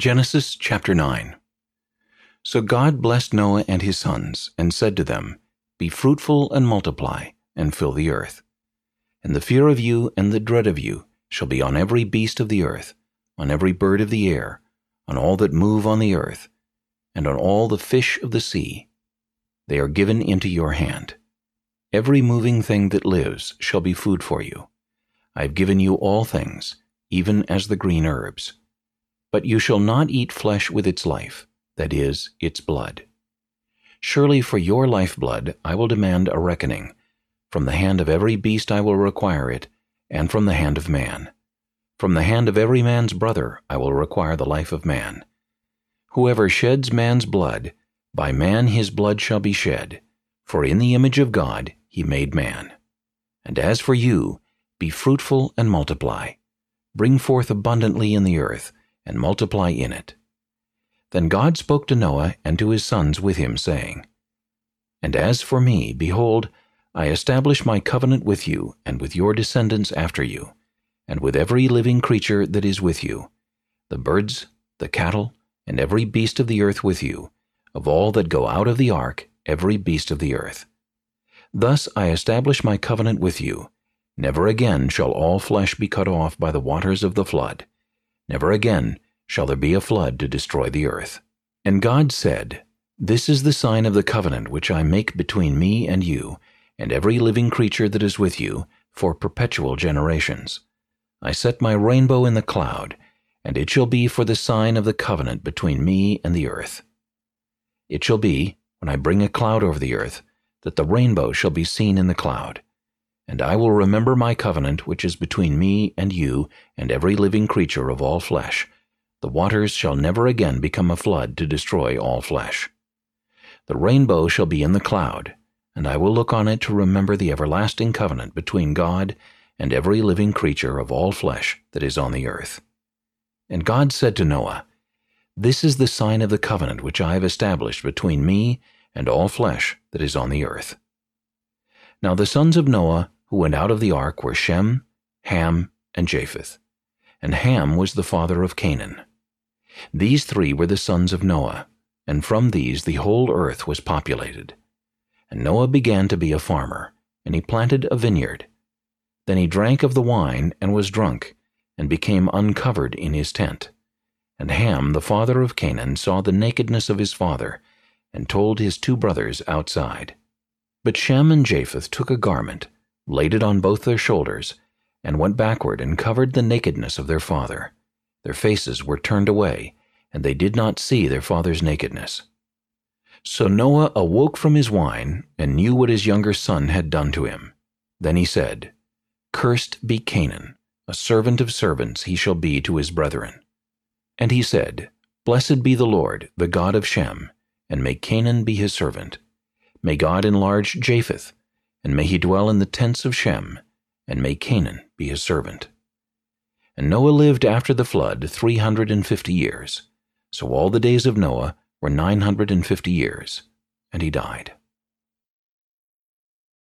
Genesis chapter 9 So God blessed Noah and his sons, and said to them, Be fruitful and multiply, and fill the earth. And the fear of you and the dread of you shall be on every beast of the earth, on every bird of the air, on all that move on the earth, and on all the fish of the sea. They are given into your hand. Every moving thing that lives shall be food for you. I have given you all things, even as the green herbs. But you shall not eat flesh with its life, that is, its blood. Surely for your lifeblood I will demand a reckoning. From the hand of every beast I will require it, and from the hand of man. From the hand of every man's brother I will require the life of man. Whoever sheds man's blood, by man his blood shall be shed, for in the image of God he made man. And as for you, be fruitful and multiply. Bring forth abundantly in the earth, and multiply in it. Then God spoke to Noah and to his sons with him, saying, And as for me, behold, I establish my covenant with you and with your descendants after you, and with every living creature that is with you, the birds, the cattle, and every beast of the earth with you, of all that go out of the ark, every beast of the earth. Thus I establish my covenant with you. Never again shall all flesh be cut off by the waters of the flood. Never again shall there be a flood to destroy the earth. And God said, This is the sign of the covenant which I make between me and you, and every living creature that is with you, for perpetual generations. I set my rainbow in the cloud, and it shall be for the sign of the covenant between me and the earth. It shall be, when I bring a cloud over the earth, that the rainbow shall be seen in the cloud. And I will remember my covenant which is between me and you and every living creature of all flesh. The waters shall never again become a flood to destroy all flesh. The rainbow shall be in the cloud, and I will look on it to remember the everlasting covenant between God and every living creature of all flesh that is on the earth. And God said to Noah, This is the sign of the covenant which I have established between me and all flesh that is on the earth. Now the sons of Noah who went out of the ark were Shem, Ham, and Japheth. And Ham was the father of Canaan. These three were the sons of Noah, and from these the whole earth was populated. And Noah began to be a farmer, and he planted a vineyard. Then he drank of the wine and was drunk, and became uncovered in his tent. And Ham, the father of Canaan, saw the nakedness of his father, and told his two brothers outside. But Shem and Japheth took a garment, laid it on both their shoulders, and went backward and covered the nakedness of their father. Their faces were turned away, and they did not see their father's nakedness. So Noah awoke from his wine, and knew what his younger son had done to him. Then he said, Cursed be Canaan, a servant of servants he shall be to his brethren. And he said, Blessed be the Lord, the God of Shem, and may Canaan be his servant. May God enlarge Japheth, and may he dwell in the tents of Shem, and may Canaan be his servant. And Noah lived after the flood three hundred and fifty years. So all the days of Noah were nine hundred and fifty years, and he died.